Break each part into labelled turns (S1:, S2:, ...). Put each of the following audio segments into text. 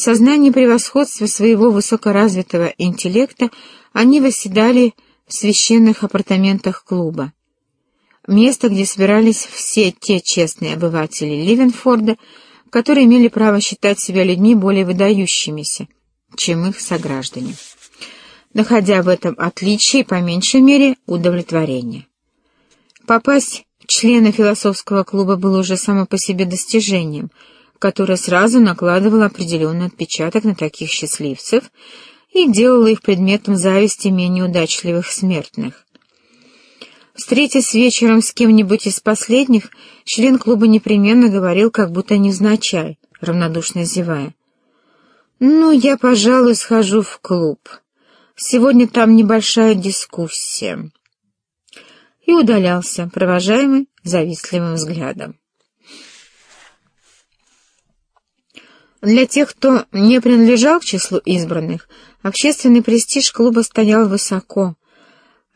S1: Сознании превосходства своего высокоразвитого интеллекта они восседали в священных апартаментах клуба. Место, где собирались все те честные обыватели Ливенфорда, которые имели право считать себя людьми более выдающимися, чем их сограждане, находя в этом отличие, по меньшей мере, удовлетворение. Попасть в члены философского клуба было уже само по себе достижением, которое сразу накладывало определенный отпечаток на таких счастливцев и делало их предметом зависти менее удачливых смертных. Встретясь вечером с кем-нибудь из последних, член клуба непременно говорил, как будто невзначай, равнодушно зевая. «Ну, я, пожалуй, схожу в клуб. Сегодня там небольшая дискуссия». И удалялся, провожаемый завистливым взглядом. Для тех, кто не принадлежал к числу избранных, общественный престиж клуба стоял высоко —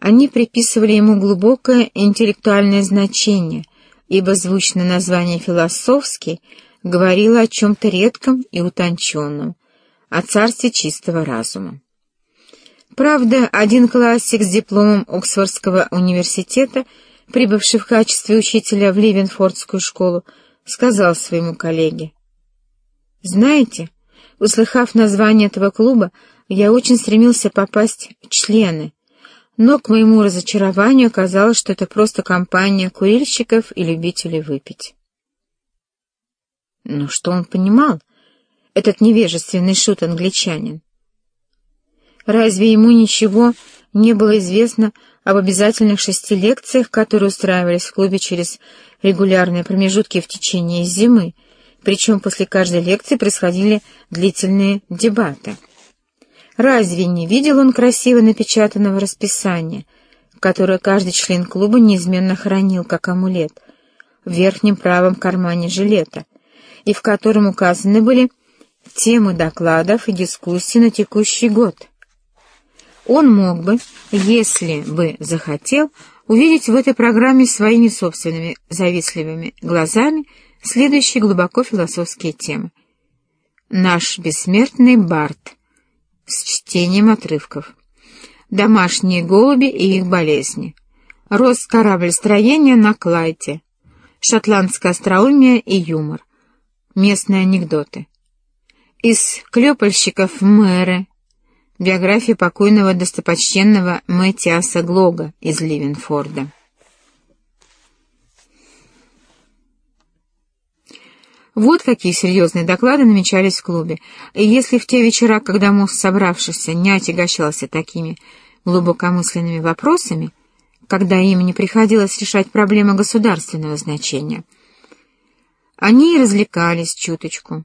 S1: они приписывали ему глубокое интеллектуальное значение, ибо звучное название «философский» говорило о чем-то редком и утонченном, о царстве чистого разума. Правда, один классик с дипломом Оксфордского университета, прибывший в качестве учителя в Ливенфордскую школу, сказал своему коллеге, «Знаете, услыхав название этого клуба, я очень стремился попасть в члены, но, к моему разочарованию, оказалось, что это просто компания курильщиков и любителей выпить. Но что он понимал, этот невежественный шут-англичанин? Разве ему ничего не было известно об обязательных шести лекциях, которые устраивались в клубе через регулярные промежутки в течение зимы, причем после каждой лекции происходили длительные дебаты? Разве не видел он красиво напечатанного расписания, которое каждый член клуба неизменно хранил как амулет в верхнем правом кармане жилета, и в котором указаны были темы докладов и дискуссий на текущий год? Он мог бы, если бы захотел, увидеть в этой программе своими собственными завистливыми глазами следующие глубоко философские темы. Наш бессмертный Барт — с чтением отрывков. Домашние голуби и их болезни. Рост кораблестроения на Клайте. Шотландская остроумие и юмор. Местные анекдоты. Из клепальщиков мэры. Биография покойного достопочтенного Мэтиаса Глога из Ливенфорда. Вот какие серьезные доклады намечались в клубе. И если в те вечера, когда мозг собравшихся не отягощался такими глубокомысленными вопросами, когда им не приходилось решать проблемы государственного значения, они развлекались чуточку.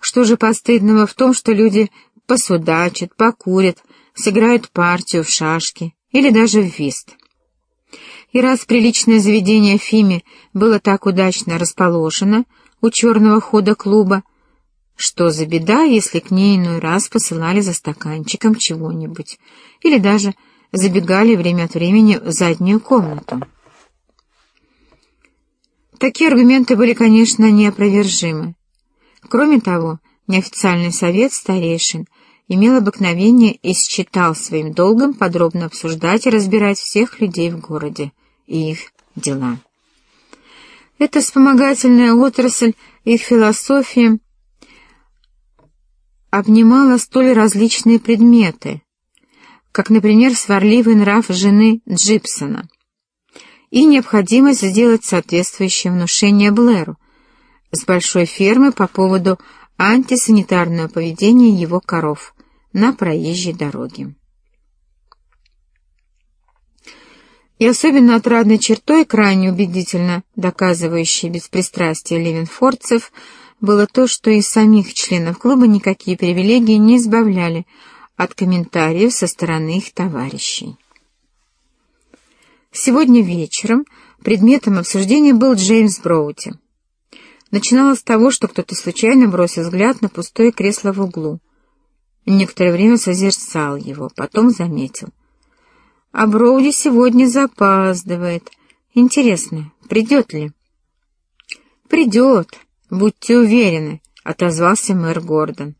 S1: Что же постыдного в том, что люди посудачат, покурят, сыграют партию в шашки или даже в вист? И раз приличное заведение Фими было так удачно расположено, у черного хода клуба. Что за беда, если к ней иной раз посылали за стаканчиком чего-нибудь, или даже забегали время от времени в заднюю комнату. Такие аргументы были, конечно, неопровержимы. Кроме того, неофициальный совет старейшин имел обыкновение и считал своим долгом подробно обсуждать и разбирать всех людей в городе и их дела. Эта вспомогательная отрасль их философии обнимала столь различные предметы, как, например, сварливый нрав жены Джипсона и необходимость сделать соответствующее внушение Блэру с большой фермы по поводу антисанитарного поведения его коров на проезжей дороге. И особенно отрадной чертой, крайне убедительно доказывающей беспристрастие ливенфордцев, было то, что и самих членов клуба никакие привилегии не избавляли от комментариев со стороны их товарищей. Сегодня вечером предметом обсуждения был Джеймс Броуди. Начиналось с того, что кто-то случайно бросил взгляд на пустое кресло в углу. Некоторое время созерцал его, потом заметил. А Броуди сегодня запаздывает. Интересно, придет ли? Придет, будьте уверены, отозвался мэр Гордон.